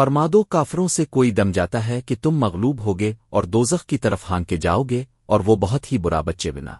فرمادو کافروں سے کوئی دم جاتا ہے کہ تم مغلوب ہوگے اور دوزخ کی طرف ہان کے جاؤ گے اور وہ بہت ہی برا بچے بنا۔